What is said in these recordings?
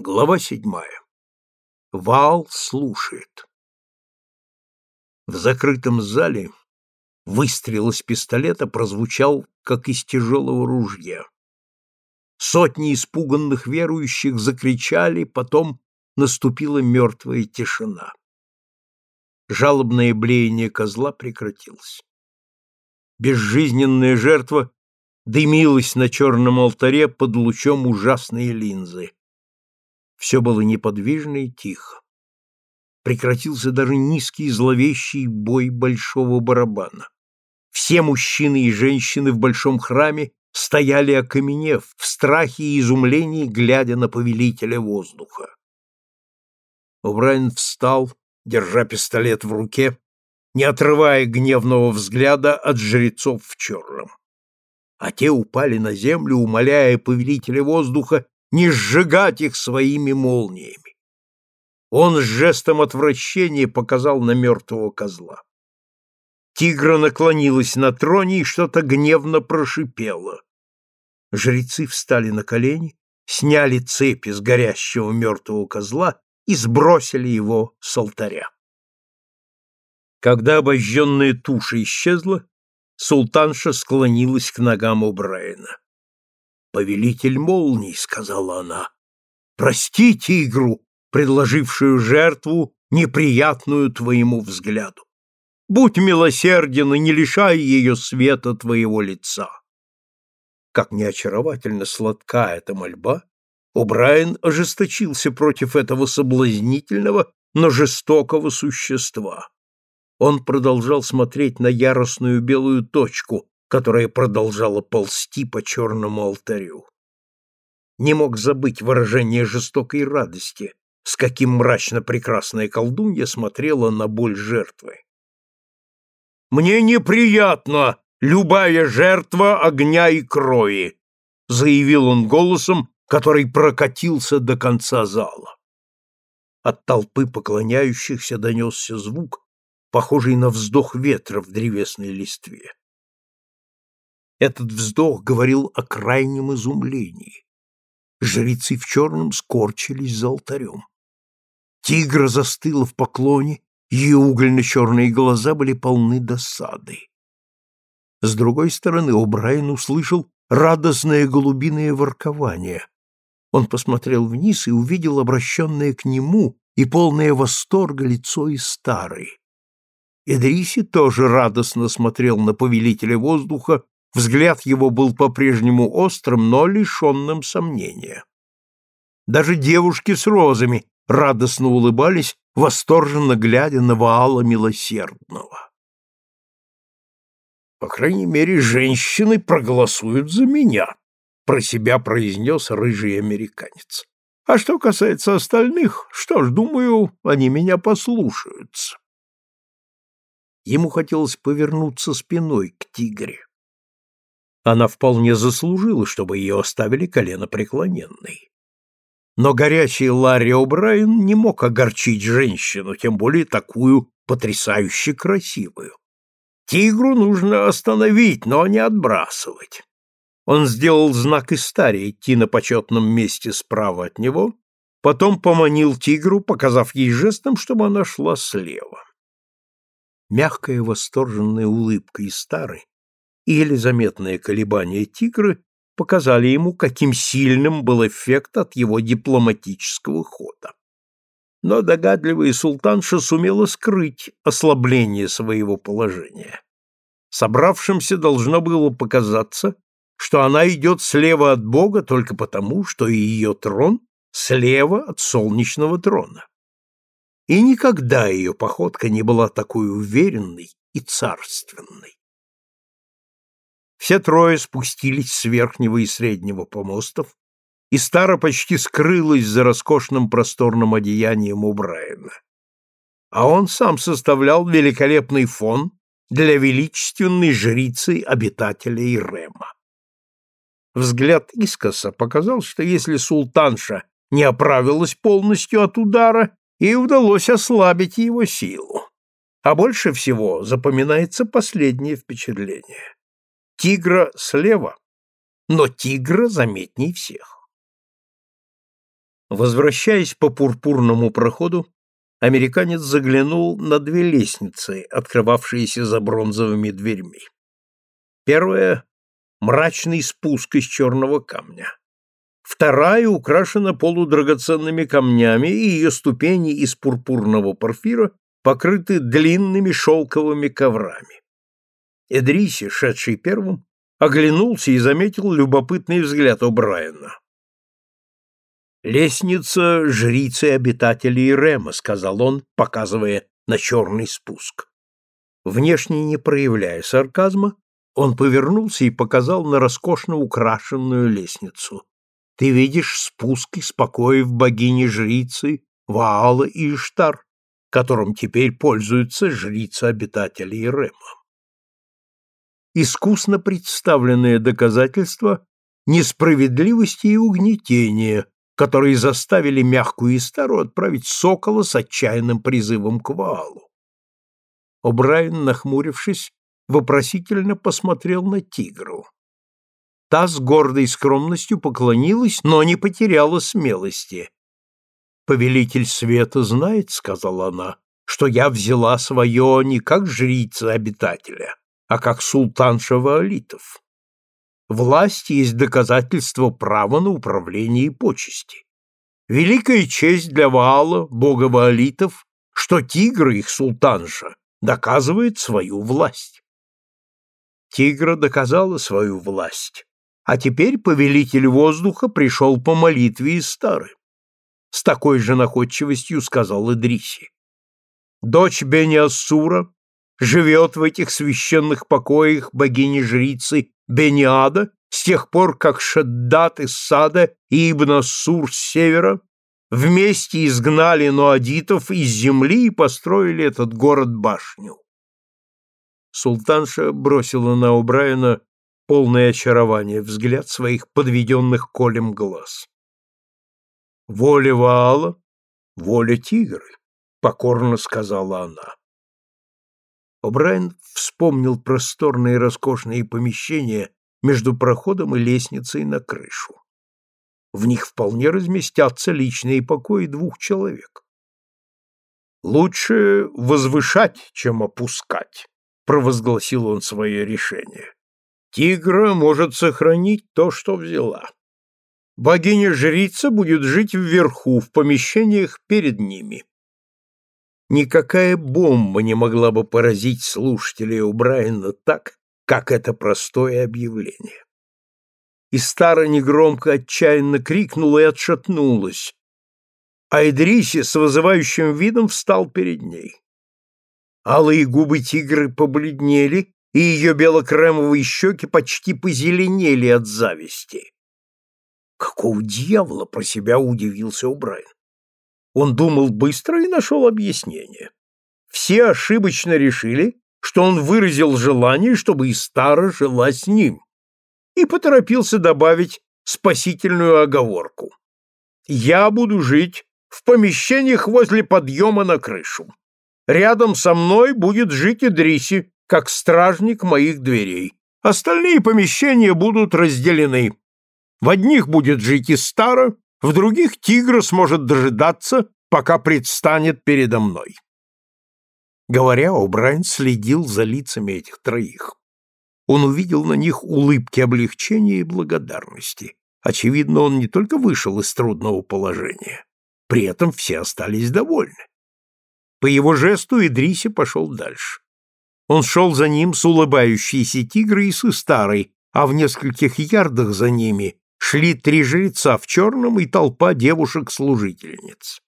Глава седьмая. Вал слушает. В закрытом зале выстрел из пистолета прозвучал, как из тяжелого ружья. Сотни испуганных верующих закричали, потом наступила мертвая тишина. Жалобное блеяние козла прекратилось. Безжизненная жертва дымилась на черном алтаре под лучом ужасной линзы. Все было неподвижно и тихо. Прекратился даже низкий зловещий бой большого барабана. Все мужчины и женщины в большом храме стояли окаменев, в страхе и изумлении, глядя на повелителя воздуха. Убрайн встал, держа пистолет в руке, не отрывая гневного взгляда от жрецов в черном. А те упали на землю, умоляя повелителя воздуха не сжигать их своими молниями. Он с жестом отвращения показал на мертвого козла. Тигра наклонилась на троне и что-то гневно прошипела. Жрецы встали на колени, сняли цепи с горящего мертвого козла и сбросили его с алтаря. Когда обожженная туша исчезла, султанша склонилась к ногам у Брайана. «Повелитель молний», — сказала она, — «прости тигру, предложившую жертву, неприятную твоему взгляду. Будь милосерден и не лишай ее света твоего лица». Как неочаровательно сладка эта мольба, О'Брайен ожесточился против этого соблазнительного, но жестокого существа. Он продолжал смотреть на яростную белую точку, которая продолжала ползти по черному алтарю. Не мог забыть выражение жестокой радости, с каким мрачно прекрасная колдунья смотрела на боль жертвы. «Мне неприятна любая жертва огня и крови», заявил он голосом, который прокатился до конца зала. От толпы поклоняющихся донесся звук, похожий на вздох ветра в древесной листве. Этот вздох говорил о крайнем изумлении. Жрецы в черном скорчились за алтарем. Тигра застыла в поклоне, ее угольно-черные глаза были полны досады. С другой стороны, О'Брайен услышал радостное голубиное воркование. Он посмотрел вниз и увидел обращенное к нему и полное восторга лицо и старой. Эдриси тоже радостно смотрел на повелителя воздуха Взгляд его был по-прежнему острым, но лишенным сомнения. Даже девушки с розами радостно улыбались, восторженно глядя на Ваала Милосердного. «По крайней мере, женщины проголосуют за меня», — про себя произнес рыжий американец. «А что касается остальных, что ж, думаю, они меня послушаются». Ему хотелось повернуться спиной к тигре. Она вполне заслужила, чтобы ее оставили коленопреклоненной. Но горячий Ларри О'Брайен не мог огорчить женщину, тем более такую потрясающе красивую. Тигру нужно остановить, но не отбрасывать. Он сделал знак Истаре идти на почетном месте справа от него, потом поманил тигру, показав ей жестом, чтобы она шла слева. Мягкая восторженная улыбка Истары и еле заметные колебания тигра показали ему, каким сильным был эффект от его дипломатического хода. Но догадливая султанша сумела скрыть ослабление своего положения. Собравшимся должно было показаться, что она идет слева от Бога только потому, что ее трон слева от солнечного трона. И никогда ее походка не была такой уверенной и царственной. Все трое спустились с верхнего и среднего помостов, и Стара почти скрылась за роскошным просторным одеянием у Брайана. А он сам составлял великолепный фон для величественной жрицы обитателей Рема. Взгляд искоса показал, что если султанша не оправилась полностью от удара, ей удалось ослабить его силу. А больше всего запоминается последнее впечатление. Тигра слева, но тигра заметней всех. Возвращаясь по пурпурному проходу, американец заглянул на две лестницы, открывавшиеся за бронзовыми дверьми. Первая — мрачный спуск из черного камня. Вторая украшена полудрагоценными камнями, и ее ступени из пурпурного порфира покрыты длинными шелковыми коврами. Эдриси, шедший первым, оглянулся и заметил любопытный взгляд О'Брайена. «Лестница жрицы обитателей Рема», — сказал он, показывая на черный спуск. Внешне не проявляя сарказма, он повернулся и показал на роскошно украшенную лестницу. «Ты видишь спуск из покоев богини-жрицы Ваала и Иштар, которым теперь пользуются жрицы обитателей Рема. Искусно представленное доказательство несправедливости и угнетения, которые заставили мягкую Истару отправить сокола с отчаянным призывом к Ваалу. О'Брайен, нахмурившись, вопросительно посмотрел на тигру. Та с гордой скромностью поклонилась, но не потеряла смелости. «Повелитель света знает, — сказала она, — что я взяла свое не как жрица обитателя, а как султанша ваолитов. Власть есть доказательство права на управление и почести. Великая честь для Ваала, бога ваолитов, что тигр, их султанша, доказывает свою власть. Тигра доказала свою власть, а теперь повелитель воздуха пришел по молитве из Стары. С такой же находчивостью сказал Идриси. Дочь Бениассура живет в этих священных покоях богини-жрицы Бениада с тех пор, как Шаддат из сада и Ибн Ассур с севера вместе изгнали ноадитов из земли и построили этот город-башню. Султанша бросила на Убрайана полное очарование взгляд своих подведенных колем глаз. «Воля Ваала, воля тигры», — покорно сказала она. О'Брайен вспомнил просторные роскошные помещения между проходом и лестницей на крышу. В них вполне разместятся личные покои двух человек. «Лучше возвышать, чем опускать», — провозгласил он свое решение. «Тигра может сохранить то, что взяла. Богиня-жрица будет жить вверху, в помещениях перед ними. Никакая бомба не могла бы поразить слушателей у Брайана так, как это простое объявление. И Стара негромко отчаянно крикнула и отшатнулась, а Идриси с вызывающим видом встал перед ней. Алые губы тигры побледнели, и ее белокремовые щеки почти позеленели от зависти. Какого дьявола про себя удивился Убрайн? Он думал быстро и нашел объяснение. Все ошибочно решили, что он выразил желание, чтобы Истара жила с ним, и поторопился добавить спасительную оговорку. «Я буду жить в помещениях возле подъема на крышу. Рядом со мной будет жить Идриси, как стражник моих дверей. Остальные помещения будут разделены. В одних будет жить Истара, в других тигр сможет дожидаться, пока предстанет передо мной. Говоря, О'Брайен следил за лицами этих троих. Он увидел на них улыбки облегчения и благодарности. Очевидно, он не только вышел из трудного положения, при этом все остались довольны. По его жесту Идриси пошел дальше. Он шел за ним с улыбающейся тигрой и с старой, а в нескольких ярдах за ними шли три жреца в черном и толпа девушек-служительниц.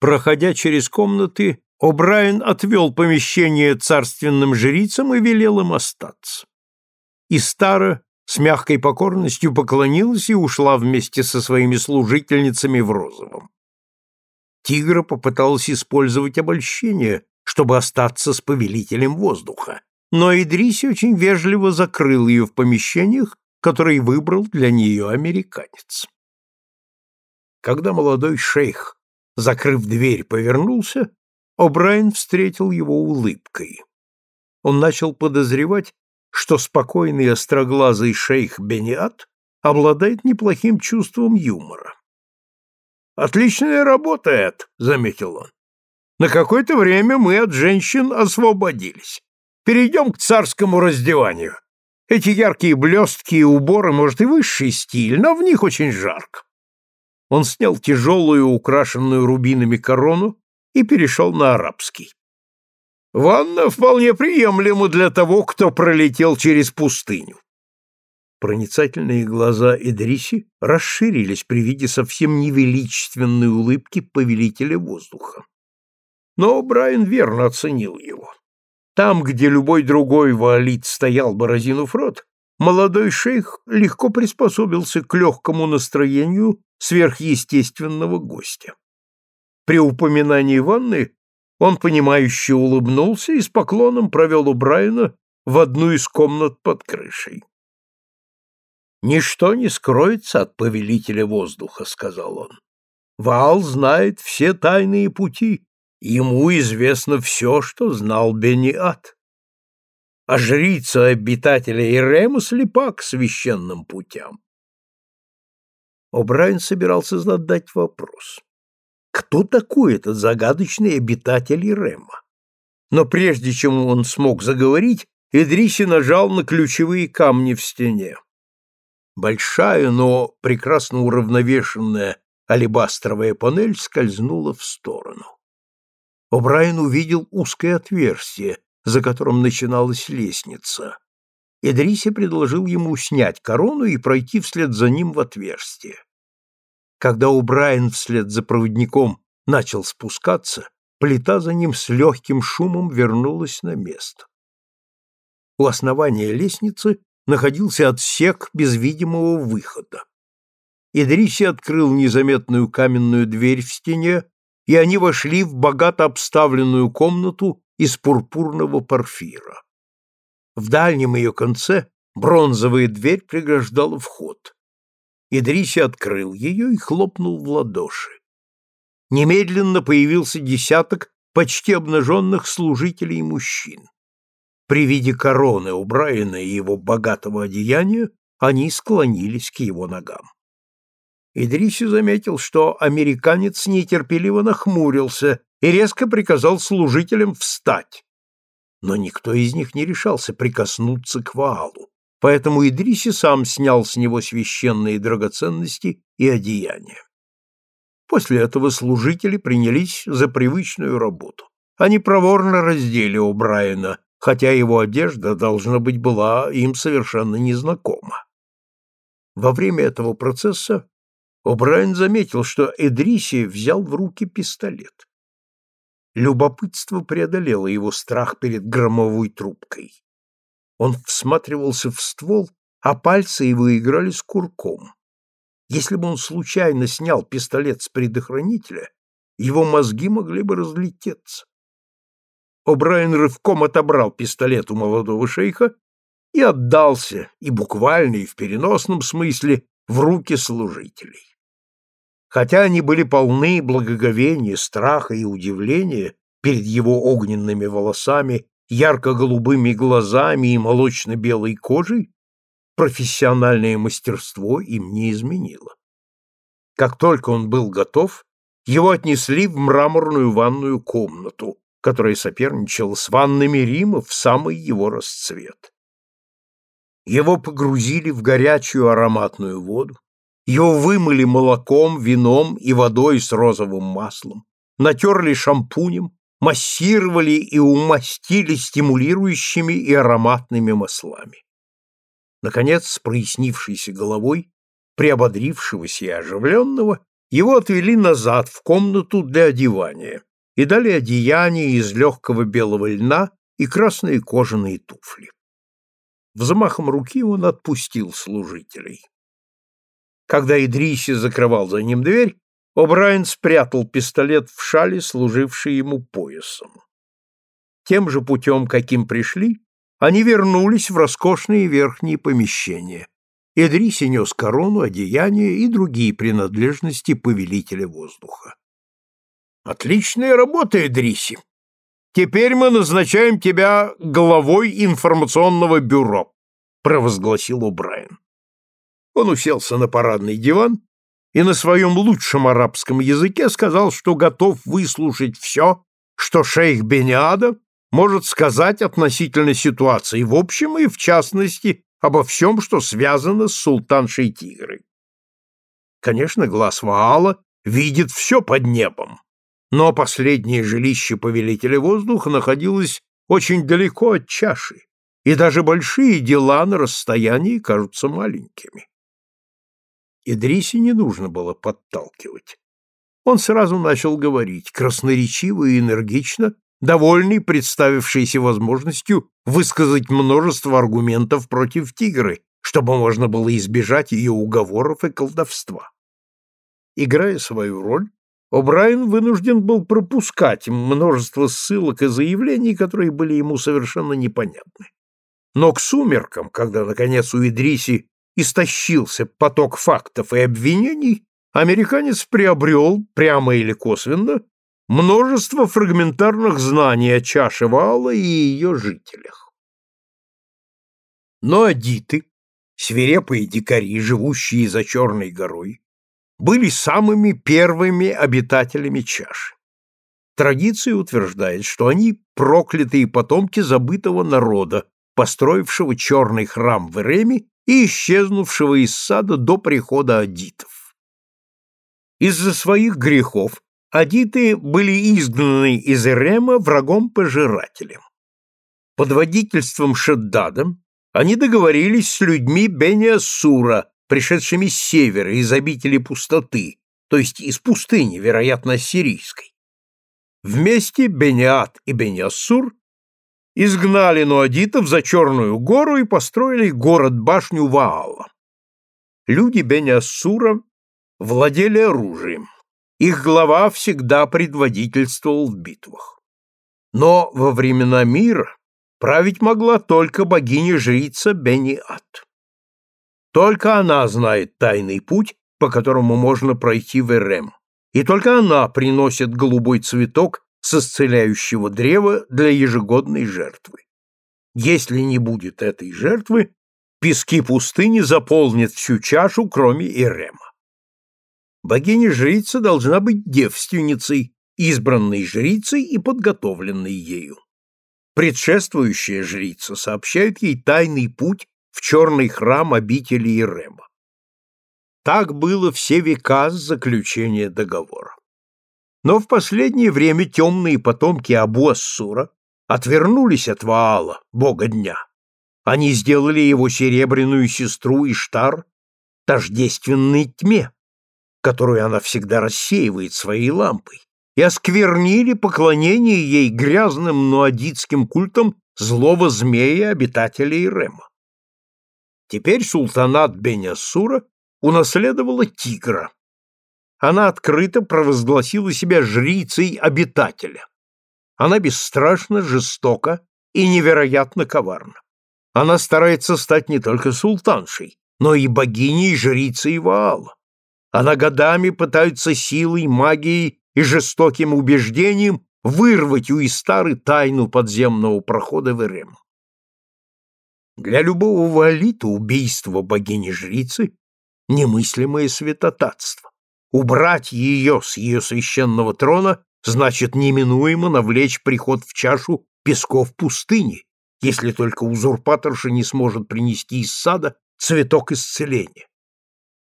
Проходя через комнаты, О'Брайен отвел помещение царственным жрицам и велел им остаться. И Стара с мягкой покорностью поклонилась и ушла вместе со своими служительницами в розовом. Тигра попыталась использовать обольщение, чтобы остаться с повелителем воздуха, но Идриси очень вежливо закрыл ее в помещениях который выбрал для нее американец. Когда молодой шейх, закрыв дверь, повернулся, О'Брайен встретил его улыбкой. Он начал подозревать, что спокойный остроглазый шейх Бениат обладает неплохим чувством юмора. Отличная работа, Эд, заметил он. На какое-то время мы от женщин освободились. Перейдем к царскому раздеванию. Эти яркие блестки и уборы, может, и высший стиль, но в них очень жарко. Он снял тяжелую, украшенную рубинами корону и перешел на арабский. Ванна вполне приемлема для того, кто пролетел через пустыню. Проницательные глаза Идриси расширились при виде совсем невеличественной улыбки повелителя воздуха. Но Брайан верно оценил его. Там, где любой другой ваалит стоял бы разинув рот, молодой шейх легко приспособился к легкому настроению сверхъестественного гостя. При упоминании ванны он, понимающе улыбнулся и с поклоном провел у Брайана в одну из комнат под крышей. «Ничто не скроется от повелителя воздуха», — сказал он. «Ваал знает все тайные пути, ему известно все, что знал Бениат. А жрица обитателя Ирема слепа к священным путям». О'Брайен собирался задать вопрос. Кто такой этот загадочный обитатель Ирема? Но прежде чем он смог заговорить, Идриси нажал на ключевые камни в стене. Большая, но прекрасно уравновешенная алебастровая панель скользнула в сторону. О'Брайен увидел узкое отверстие, за которым начиналась лестница. Эдриси предложил ему снять корону и пройти вслед за ним в отверстие. Когда О'Брайен вслед за проводником начал спускаться, плита за ним с легким шумом вернулась на место. У основания лестницы находился отсек без видимого выхода. Идриси открыл незаметную каменную дверь в стене, и они вошли в богато обставленную комнату из пурпурного порфира. В дальнем ее конце бронзовая дверь преграждала вход. Идриси открыл ее и хлопнул в ладоши. Немедленно появился десяток почти обнаженных служителей мужчин. При виде короны у и его богатого одеяния они склонились к его ногам. Идриси заметил, что американец нетерпеливо нахмурился и резко приказал служителям встать. Но никто из них не решался прикоснуться к Ваалу, поэтому Идриси сам снял с него священные драгоценности и одеяния. После этого служители принялись за привычную работу. Они проворно раздели у Брайана хотя его одежда, должно быть, была им совершенно незнакома. Во время этого процесса О'Брайен заметил, что Эдриси взял в руки пистолет. Любопытство преодолело его страх перед громовой трубкой. Он всматривался в ствол, а пальцы его играли с курком. Если бы он случайно снял пистолет с предохранителя, его мозги могли бы разлететься. О'Брайен рывком отобрал пистолет у молодого шейха и отдался, и буквально, и в переносном смысле, в руки служителей. Хотя они были полны благоговения, страха и удивления перед его огненными волосами, ярко-голубыми глазами и молочно-белой кожей, профессиональное мастерство им не изменило. Как только он был готов, его отнесли в мраморную ванную комнату, которая соперничала с ваннами Рима в самый его расцвет. Его погрузили в горячую ароматную воду, его вымыли молоком, вином и водой с розовым маслом, натерли шампунем, массировали и умастили стимулирующими и ароматными маслами. Наконец, с прояснившейся головой, приободрившегося и оживленного, его отвели назад в комнату для одевания, и дали одеяние из легкого белого льна и красные кожаные туфли. Взмахом руки он отпустил служителей. Когда Идриси закрывал за ним дверь, О'Брайен спрятал пистолет в шале, служившей ему поясом. Тем же путем, каким пришли, они вернулись в роскошные верхние помещения. Идриси нес корону, одеяние и другие принадлежности повелителя воздуха. Отличная работа, Эдриси. Теперь мы назначаем тебя главой информационного бюро, провозгласил О'Брайен. Он уселся на парадный диван и на своем лучшем арабском языке сказал, что готов выслушать все, что шейх Бениада может сказать относительно ситуации в общем и, в частности, обо всем, что связано с султаншей Тигрой. Конечно, глаз Ваала видит все под небом, но последнее жилище повелителя воздуха находилось очень далеко от чаши, и даже большие дела на расстоянии кажутся маленькими. Идрисе не нужно было подталкивать. Он сразу начал говорить, красноречиво и энергично, довольный представившейся возможностью высказать множество аргументов против тигры, чтобы можно было избежать ее уговоров и колдовства. Играя свою роль, О'Брайен вынужден был пропускать множество ссылок и заявлений, которые были ему совершенно непонятны. Но к сумеркам, когда, наконец, у Идриси истощился поток фактов и обвинений, американец приобрел, прямо или косвенно, множество фрагментарных знаний о чаше Ваала и ее жителях. Но адиты, свирепые дикари, живущие за Черной горой, были самыми первыми обитателями чаши. Традиция утверждает, что они проклятые потомки забытого народа, построившего черный храм в Эреме и исчезнувшего из сада до прихода адитов. Из-за своих грехов адиты были изгнаны из Эрема врагом-пожирателем. Под водительством Шеддада они договорились с людьми Бениасура, пришедшими с севера, из обители пустоты, то есть из пустыни, вероятно, сирийской. Вместе Бениат и Бениассур изгнали нуадитов за Черную гору и построили город-башню Ваала. Люди Бениассура владели оружием. Их глава всегда предводительствовал в битвах. Но во времена мира править могла только богиня-жрица Бениат. Только она знает тайный путь, по которому можно пройти в Эрем, и только она приносит голубой цветок с исцеляющего древа для ежегодной жертвы. Если не будет этой жертвы, пески пустыни заполнят всю чашу, кроме Эрема. Богиня-жрица должна быть девственницей, избранной жрицей и подготовленной ею. Предшествующая жрица сообщает ей тайный путь в черный храм обители Ирема. Так было все века с заключения договора. Но в последнее время темные потомки Абу-Ассура отвернулись от Ваала, бога дня. Они сделали его серебряную сестру Иштар тождественной тьме, которую она всегда рассеивает своей лампой, и осквернили поклонение ей грязным нуадитским культом злого змея обитателя Ирема. Теперь султанат Беняссура унаследовала тигра. Она открыто провозгласила себя жрицей обитателя. Она бесстрашно, жестока и невероятно коварна. Она старается стать не только султаншей, но и богиней жрицей Ваала. Она годами пытается силой, магией и жестоким убеждением вырвать у Истары тайну подземного прохода в Эрем. Для любого валита убийство богини-жрицы — немыслимое святотатство. Убрать ее с ее священного трона значит неминуемо навлечь приход в чашу песков пустыни, если только узурпаторша не сможет принести из сада цветок исцеления.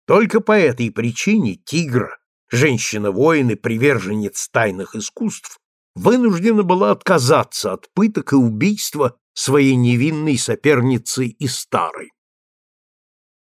Только по этой причине тигра, женщина-воин и приверженец тайных искусств, вынуждена была отказаться от пыток и убийства своей невинной соперницы и старой.